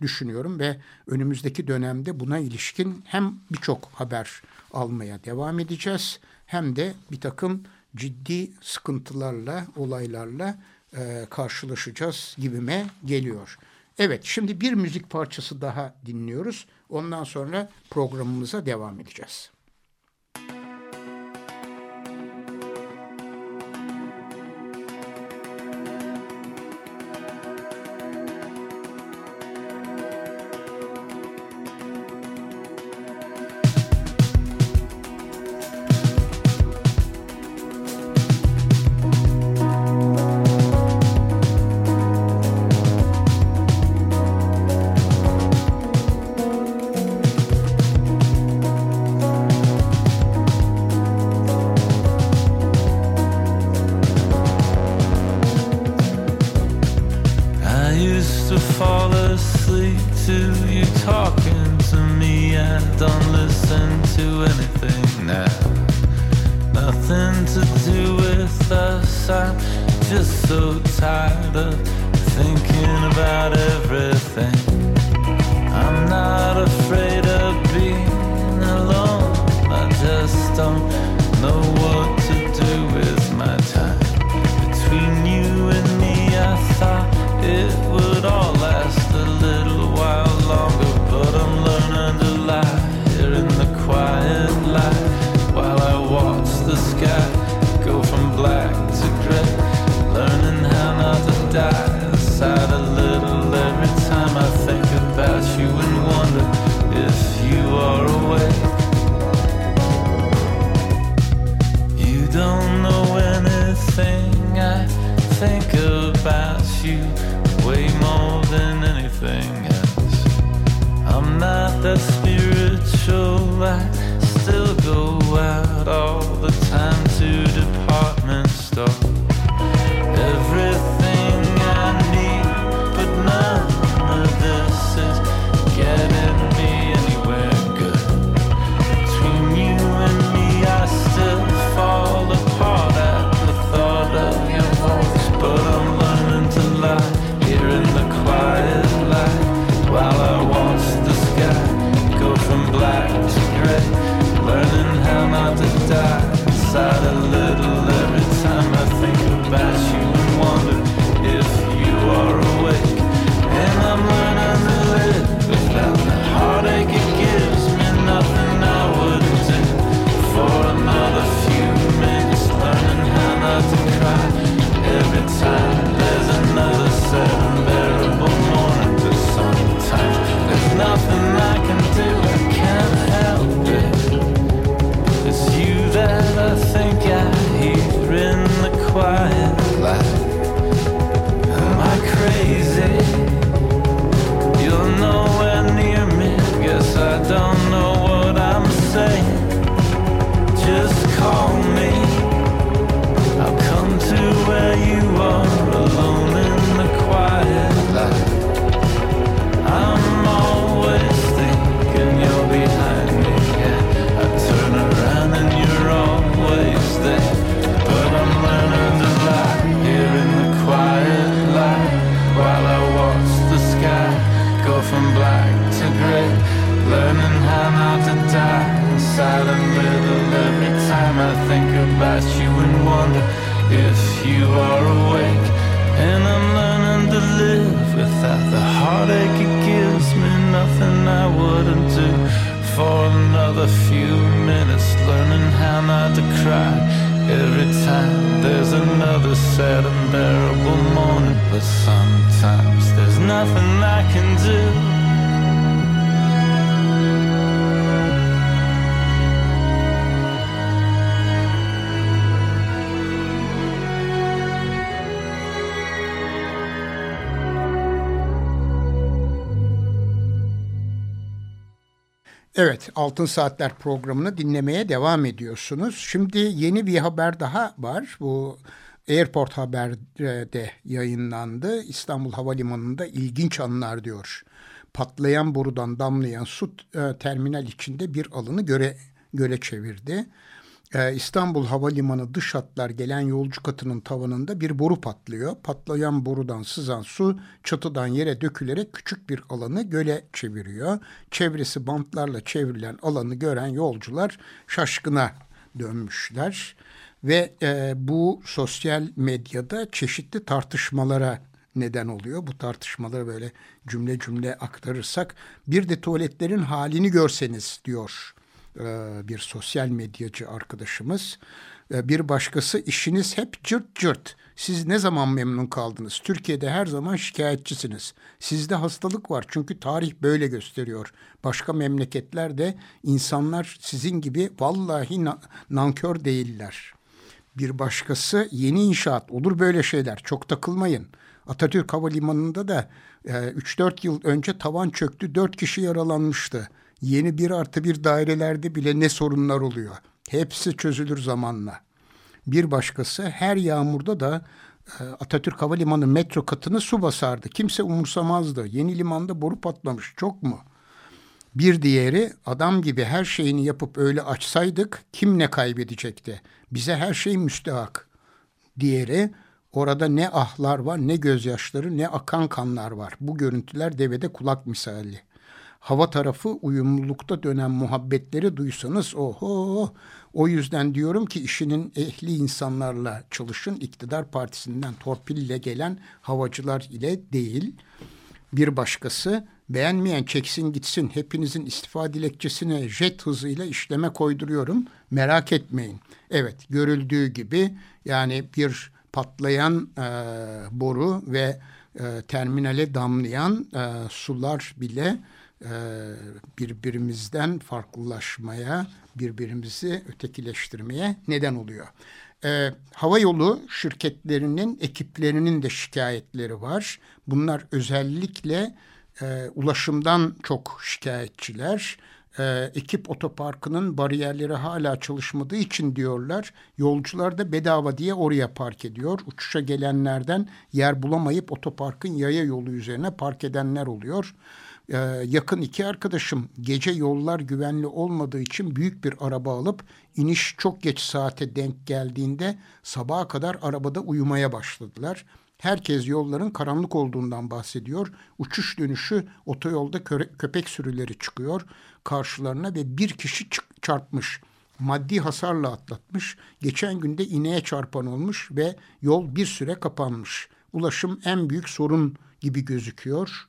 S1: düşünüyorum ve önümüzdeki dönemde buna ilişkin hem birçok haber almaya devam edeceğiz hem de bir takım ciddi sıkıntılarla, olaylarla e, karşılaşacağız gibime geliyor. Evet şimdi bir müzik parçası daha dinliyoruz. Ondan sonra programımıza devam edeceğiz.
S3: Another sad, unbearable morning. But sometimes there's nothing I can do.
S1: Evet, Altın Saatler programını dinlemeye devam ediyorsunuz. Şimdi yeni bir haber daha var. Bu Airport Haber'de yayınlandı. İstanbul Havalimanı'nda ilginç anlar diyor. Patlayan borudan damlayan su e, terminal içinde bir alanı göre göle çevirdi. Ee, İstanbul Havalimanı dış hatlar gelen yolcu katının tavanında bir boru patlıyor. Patlayan borudan sızan su çatıdan yere dökülerek küçük bir alanı göle çeviriyor. Çevresi bantlarla çevrilen alanı gören yolcular şaşkına dönmüşler. Ve e, bu sosyal medyada çeşitli tartışmalara neden oluyor. Bu tartışmaları böyle cümle cümle aktarırsak bir de tuvaletlerin halini görseniz diyor e, bir sosyal medyacı arkadaşımız. E, bir başkası işiniz hep cırt cırt. Siz ne zaman memnun kaldınız? Türkiye'de her zaman şikayetçisiniz. Sizde hastalık var çünkü tarih böyle gösteriyor. Başka memleketlerde insanlar sizin gibi vallahi na nankör değiller. Bir başkası yeni inşaat olur böyle şeyler çok takılmayın. Atatürk Havalimanı'nda da e, 3-4 yıl önce tavan çöktü 4 kişi yaralanmıştı. Yeni bir artı bir dairelerde bile ne sorunlar oluyor. Hepsi çözülür zamanla. Bir başkası her yağmurda da e, Atatürk Havalimanı metro katını su basardı. Kimse umursamazdı. Yeni limanda boru patlamış. Çok mu? Bir diğeri adam gibi her şeyini yapıp öyle açsaydık kim ne kaybedecekti? Bize her şey müstehak. Diğeri orada ne ahlar var ne gözyaşları ne akan kanlar var. Bu görüntüler devede kulak misali hava tarafı uyumlulukta dönen muhabbetleri duysanız oho o yüzden diyorum ki işinin ehli insanlarla çalışın iktidar partisinden torpille gelen havacılar ile değil. Bir başkası beğenmeyen çeksin gitsin hepinizin istifa dilekçesine jet hızıyla işleme koyduruyorum merak etmeyin. Evet görüldüğü gibi yani bir patlayan e, boru ve e, terminale damlayan e, sular bile e, birbirimizden farklılaşmaya, birbirimizi ötekileştirmeye neden oluyor. E, hava yolu şirketlerinin ekiplerinin de şikayetleri var. Bunlar özellikle e, ulaşımdan çok şikayetçiler. E, ekip otoparkının bariyerleri hala çalışmadığı için diyorlar. Yolcular da bedava diye oraya park ediyor. Uçuşa gelenlerden yer bulamayıp otoparkın yaya yolu üzerine park edenler oluyor. Ee, yakın iki arkadaşım gece yollar güvenli olmadığı için büyük bir araba alıp iniş çok geç saate denk geldiğinde sabaha kadar arabada uyumaya başladılar. Herkes yolların karanlık olduğundan bahsediyor. Uçuş dönüşü otoyolda köpek sürüleri çıkıyor karşılarına ve bir kişi çarpmış. Maddi hasarla atlatmış. Geçen günde ineğe çarpan olmuş ve yol bir süre kapanmış. Ulaşım en büyük sorun gibi gözüküyor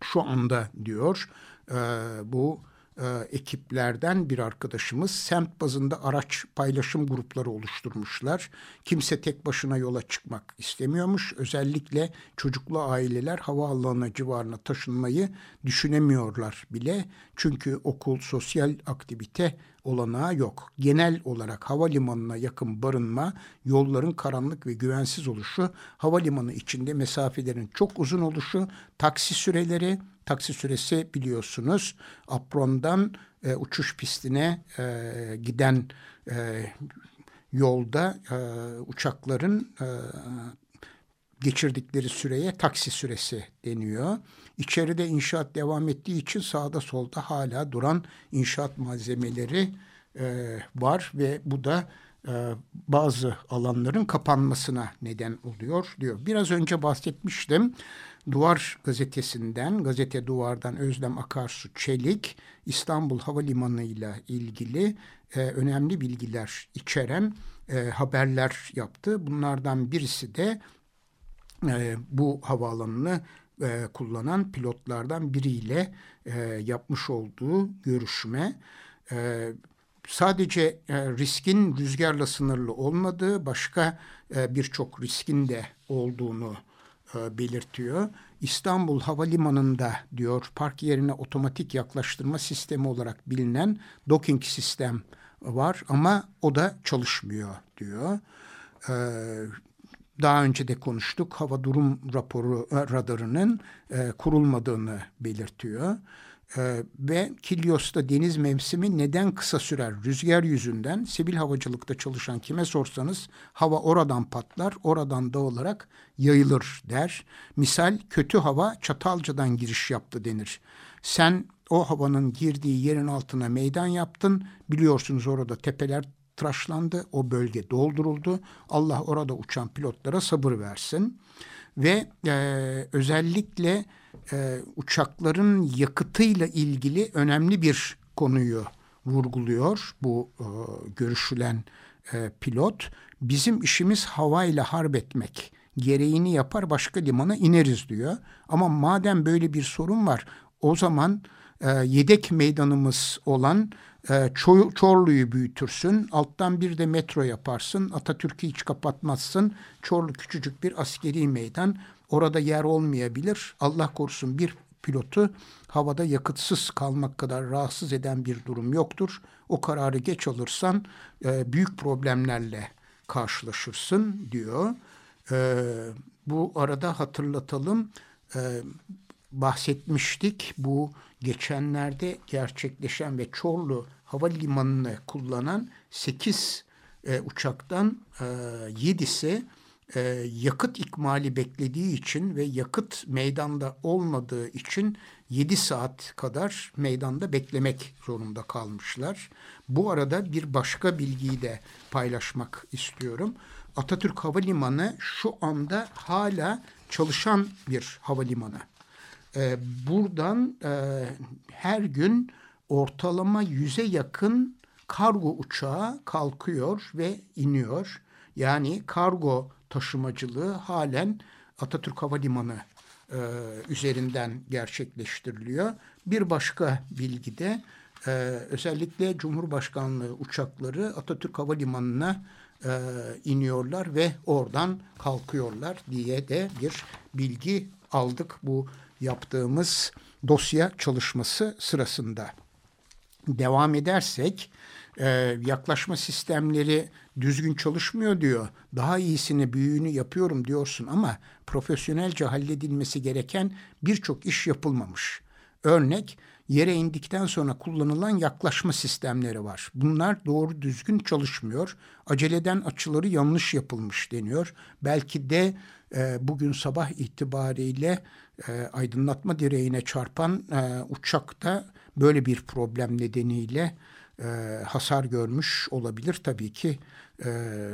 S1: şu anda diyor e, bu e, ekiplerden bir arkadaşımız semt bazında araç paylaşım grupları oluşturmuşlar. Kimse tek başına yola çıkmak istemiyormuş. Özellikle çocuklu aileler havaalanı civarına taşınmayı düşünemiyorlar bile. Çünkü okul, sosyal aktivite olanağı yok. Genel olarak havalimanına yakın barınma, yolların karanlık ve güvensiz oluşu, havalimanı içinde mesafelerin çok uzun oluşu, taksi süreleri, taksi süresi biliyorsunuz aprondan e, uçuş pistine e, giden e, yolda e, uçakların e, geçirdikleri süreye taksi süresi deniyor. İçeride inşaat devam ettiği için sağda solda hala duran inşaat malzemeleri e, var ve bu da e, bazı alanların kapanmasına neden oluyor diyor. Biraz önce bahsetmiştim. Duvar gazetesinden, gazete Duvar'dan Özlem Akarsu Çelik, İstanbul Havalimanı ile ilgili e, önemli bilgiler içeren e, haberler yaptı. Bunlardan birisi de e, bu havaalanını e, kullanan pilotlardan biriyle e, yapmış olduğu görüşme. E, sadece e, riskin rüzgarla sınırlı olmadığı, başka e, birçok riskin de olduğunu e, belirtiyor. İstanbul Havalimanı'nda diyor park yerine otomatik yaklaştırma sistemi olarak bilinen docking sistem var ama o da çalışmıyor diyor. E, daha önce de konuştuk hava durum raporu e, radarının e, kurulmadığını belirtiyor. Ee, ve Kilyos'ta deniz mevsimi neden kısa sürer? Rüzgar yüzünden sivil havacılıkta çalışan kime sorsanız hava oradan patlar, oradan dağılarak yayılır der. Misal kötü hava Çatalca'dan giriş yaptı denir. Sen o havanın girdiği yerin altına meydan yaptın. Biliyorsunuz orada tepeler tıraşlandı. O bölge dolduruldu. Allah orada uçan pilotlara sabır versin. Ve e, özellikle e, uçakların yakıtıyla ilgili önemli bir konuyu vurguluyor bu e, görüşülen e, pilot. Bizim işimiz havayla harp etmek. Gereğini yapar başka limana ineriz diyor. Ama madem böyle bir sorun var o zaman e, yedek meydanımız olan e, Çorlu'yu büyütürsün. Alttan bir de metro yaparsın. Atatürk'ü hiç kapatmazsın. Çorlu küçücük bir askeri meydan. Orada yer olmayabilir. Allah korusun bir pilotu havada yakıtsız kalmak kadar rahatsız eden bir durum yoktur. O kararı geç alırsan e, büyük problemlerle karşılaşırsın diyor. E, bu arada hatırlatalım e, bahsetmiştik bu geçenlerde gerçekleşen ve Çorlu Havalimanı'nı kullanan 8 e, uçaktan e, 7'si e, yakıt ikmali beklediği için ve yakıt meydanda olmadığı için 7 saat kadar meydanda beklemek zorunda kalmışlar. Bu arada bir başka bilgiyi de paylaşmak istiyorum. Atatürk Havalimanı şu anda hala çalışan bir havalimanı. E, buradan e, her gün ortalama yüze yakın kargo uçağı kalkıyor ve iniyor. Yani kargo taşımacılığı halen Atatürk Havalimanı e, üzerinden gerçekleştiriliyor. Bir başka bilgi de e, özellikle Cumhurbaşkanlığı uçakları Atatürk Havalimanı'na e, iniyorlar ve oradan kalkıyorlar diye de bir bilgi aldık bu yaptığımız dosya çalışması sırasında. Devam edersek e, yaklaşma sistemleri düzgün çalışmıyor diyor. Daha iyisini, büyüğünü yapıyorum diyorsun ama profesyonelce halledilmesi gereken birçok iş yapılmamış. Örnek yere indikten sonra kullanılan yaklaşma sistemleri var. Bunlar doğru düzgün çalışmıyor. Aceleden açıları yanlış yapılmış deniyor. Belki de e, bugün sabah itibariyle e, aydınlatma direğine çarpan e, uçakta böyle bir problem nedeniyle e, hasar görmüş olabilir. Tabii ki e,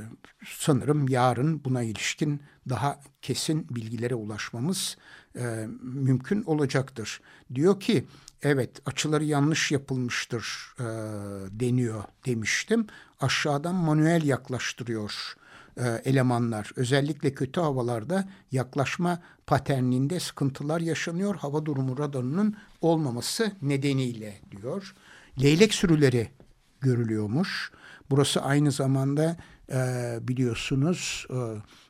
S1: sanırım yarın buna ilişkin daha kesin bilgilere ulaşmamız e, mümkün olacaktır. Diyor ki evet açıları yanlış yapılmıştır e, deniyor demiştim. Aşağıdan manuel yaklaştırıyor e, elemanlar. Özellikle kötü havalarda yaklaşma paterninde sıkıntılar yaşanıyor. Hava durumu radarının olmaması nedeniyle diyor. Leylek sürüleri görülüyormuş. Burası aynı zamanda e, biliyorsunuz e,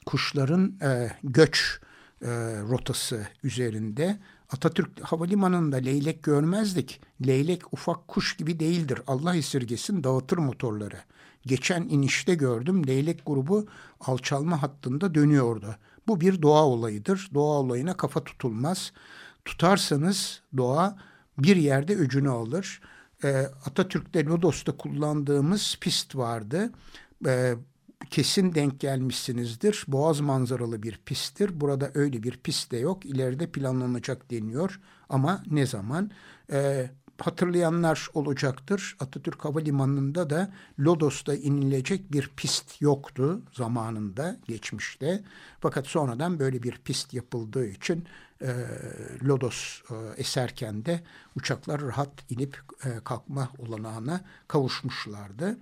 S1: kuşların e, göç e, rotası üzerinde. Atatürk Havalimanı'nda leylek görmezdik. Leylek ufak kuş gibi değildir. Allah esirgesin dağıtır motorları. Geçen inişte gördüm leylek grubu alçalma hattında dönüyordu. Bu bir doğa olayıdır. Doğa olayına kafa tutulmaz. Tutarsanız doğa bir yerde öcünü alır. Ee, Atatürk'te Lodos'ta kullandığımız pist vardı. Ee, kesin denk gelmişsinizdir. Boğaz manzaralı bir pisttir. Burada öyle bir pist de yok. İleride planlanacak deniyor. Ama ne zaman? Ee, hatırlayanlar olacaktır. Atatürk Havalimanı'nda da Lodos'ta inilecek bir pist yoktu zamanında, geçmişte. Fakat sonradan böyle bir pist yapıldığı için e, lodos e, eserken de uçaklar rahat inip e, kalkma olanağına kavuşmuşlardı.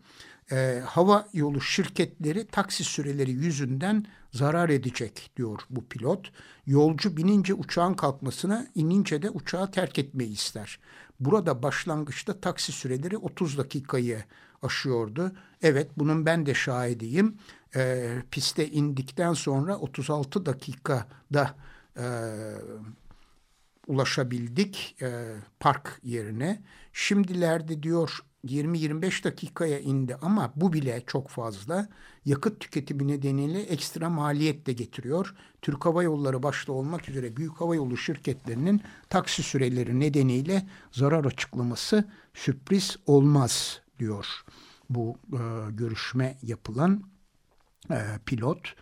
S1: E, hava yolu şirketleri taksi süreleri yüzünden zarar edecek diyor bu pilot. Yolcu binince uçağın kalkmasına, inince de uçağı terk etmeyi ister. Burada başlangıçta taksi süreleri 30 dakikayı aşıyordu. Evet bunun ben de şahidiyim. E, piste indikten sonra 36 dakikada e, ulaşabildik e, park yerine. Şimdilerde diyor 20-25 dakikaya indi ama bu bile çok fazla. Yakıt tüketimi nedeniyle ekstra maliyet de getiriyor. Türk Hava Yolları başta olmak üzere büyük hava yolu şirketlerinin taksi süreleri nedeniyle zarar açıklaması sürpriz olmaz diyor bu e, görüşme yapılan e, pilot.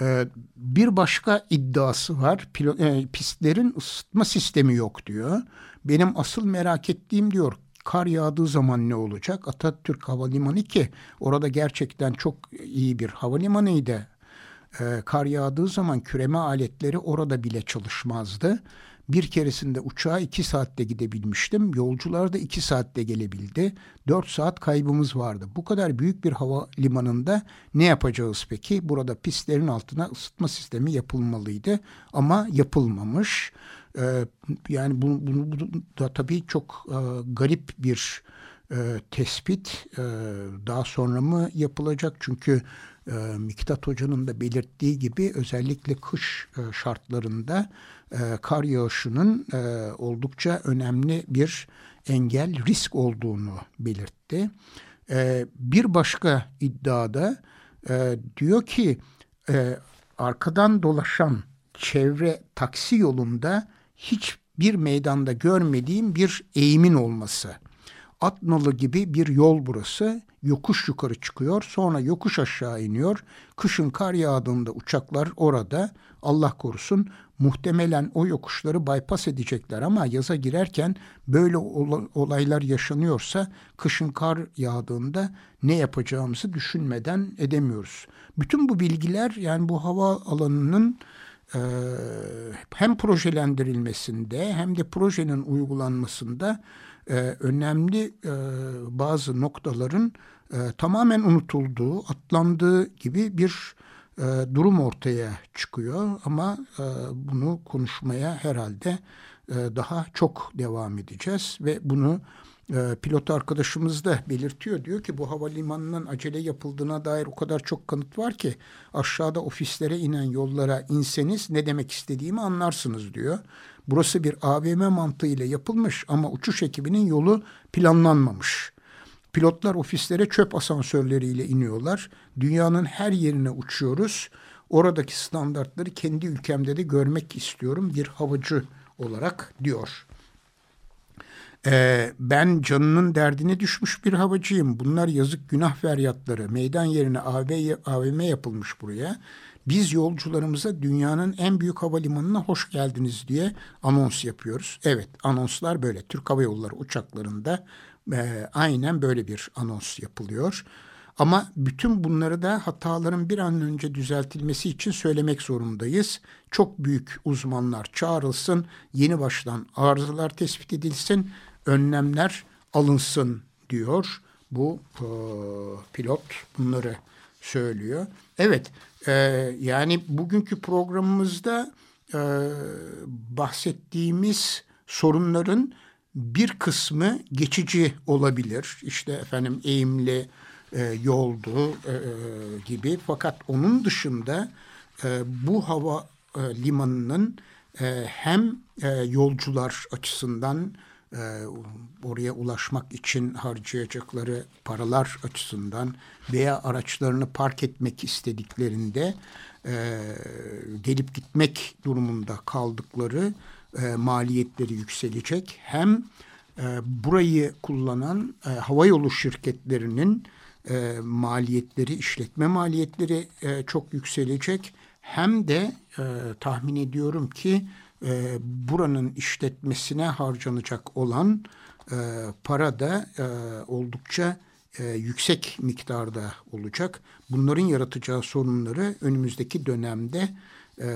S1: E, bir başka iddiası var. E, pistlerin ısıtma sistemi yok diyor. Benim asıl merak ettiğim diyor kar yağdığı zaman ne olacak? Atatürk Havalimanı ki orada gerçekten çok iyi bir havalimanıydı. Ee, kar yağdığı zaman küreme aletleri orada bile çalışmazdı. Bir keresinde uçağa iki saatte gidebilmiştim. Yolcular da iki saatte gelebildi. Dört saat kaybımız vardı. Bu kadar büyük bir hava limanında ne yapacağız peki? Burada pistlerin altına ısıtma sistemi yapılmalıydı ama yapılmamış. Ee, yani bunu, bunu, bunu da tabii çok e, garip bir e, tespit e, daha sonra mı yapılacak? Çünkü e, Miktat Hoca'nın da belirttiği gibi özellikle kış e, şartlarında e, kar yağışının e, oldukça önemli bir engel, risk olduğunu belirtti. E, bir başka iddiada e, diyor ki e, arkadan dolaşan çevre taksi yolunda hiçbir meydanda görmediğim bir eğimin olması. Atnalı gibi bir yol burası. Yokuş yukarı çıkıyor, sonra yokuş aşağı iniyor. Kışın kar yağdığında uçaklar orada. Allah korusun muhtemelen o yokuşları bypass edecekler ama yaza girerken böyle olaylar yaşanıyorsa kışın kar yağdığında ne yapacağımızı düşünmeden edemiyoruz. Bütün bu bilgiler yani bu hava alanının e, hem projelendirilmesinde hem de projenin uygulanmasında e, önemli e, bazı noktaların e, tamamen unutulduğu, atlandığı gibi bir durum ortaya çıkıyor. Ama bunu konuşmaya herhalde daha çok devam edeceğiz ve bunu pilot arkadaşımız da belirtiyor. Diyor ki bu havalimanının acele yapıldığına dair o kadar çok kanıt var ki aşağıda ofislere inen yollara inseniz ne demek istediğimi anlarsınız diyor. Burası bir AVM mantığıyla yapılmış ama uçuş ekibinin yolu planlanmamış. Pilotlar ofislere çöp asansörleriyle iniyorlar. Dünyanın her yerine uçuyoruz. Oradaki standartları kendi ülkemde de görmek istiyorum bir havacı olarak diyor. Ee, ben canının derdine düşmüş bir havacıyım. Bunlar yazık günah feryatları. Meydan yerine AV, AVM yapılmış buraya. Biz yolcularımıza dünyanın en büyük havalimanına hoş geldiniz diye anons yapıyoruz. Evet anonslar böyle. Türk Hava Yolları uçaklarında e, aynen böyle bir anons yapılıyor. Ama bütün bunları da hataların bir an önce düzeltilmesi için söylemek zorundayız. Çok büyük uzmanlar çağrılsın, yeni baştan arızalar tespit edilsin önlemler alınsın diyor. Bu e, pilot bunları söylüyor. Evet e, yani bugünkü programımızda e, bahsettiğimiz sorunların bir kısmı geçici olabilir. İşte efendim eğimli e, yoldu e, gibi. Fakat onun dışında e, bu hava e, limanının e, hem e, yolcular açısından e, oraya ulaşmak için harcayacakları paralar açısından veya araçlarını park etmek istediklerinde e, gelip gitmek durumunda kaldıkları e, maliyetleri yükselecek. Hem e, burayı kullanan e, havayolu şirketlerinin e, maliyetleri, işletme maliyetleri e, çok yükselecek. Hem de e, tahmin ediyorum ki e, buranın işletmesine harcanacak olan e, para da e, oldukça e, yüksek miktarda olacak. Bunların yaratacağı sorunları önümüzdeki dönemde e,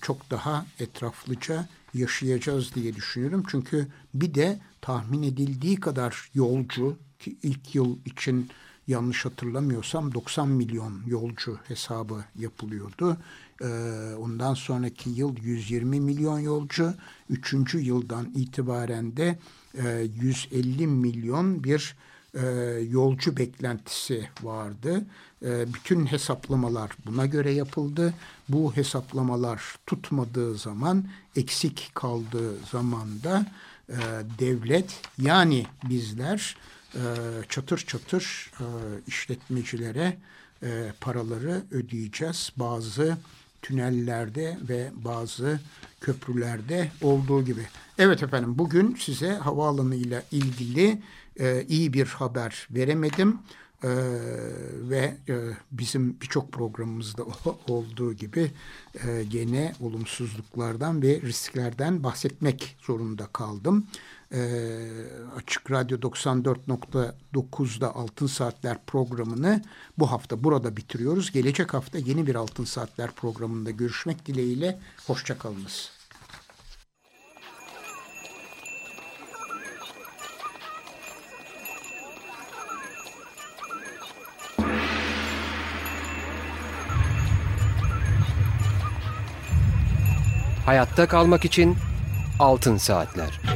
S1: çok daha etraflıca yaşayacağız diye düşünüyorum. Çünkü bir de tahmin edildiği kadar yolcu ki ilk yıl için yanlış hatırlamıyorsam 90 milyon yolcu hesabı yapılıyordu. Ee, ondan sonraki yıl 120 milyon yolcu. Üçüncü yıldan itibaren de e, 150 milyon bir e, yolcu beklentisi vardı. E, bütün hesaplamalar buna göre yapıldı. Bu hesaplamalar tutmadığı zaman, eksik kaldığı zaman da e, devlet yani bizler e, çatır çatır e, işletmecilere e, paraları ödeyeceğiz. Bazı tünellerde ve bazı köprülerde olduğu gibi. Evet efendim bugün size havaalanı ile ilgili e, iyi bir haber veremedim. Ee, ve e, bizim birçok programımızda olduğu gibi e, gene olumsuzluklardan ve risklerden bahsetmek zorunda kaldım. E, Açık Radyo 94.9'da Altın Saatler programını bu hafta burada bitiriyoruz. Gelecek hafta yeni bir Altın Saatler programında görüşmek dileğiyle. Hoşçakalınız.
S4: Hayatta kalmak için Altın Saatler.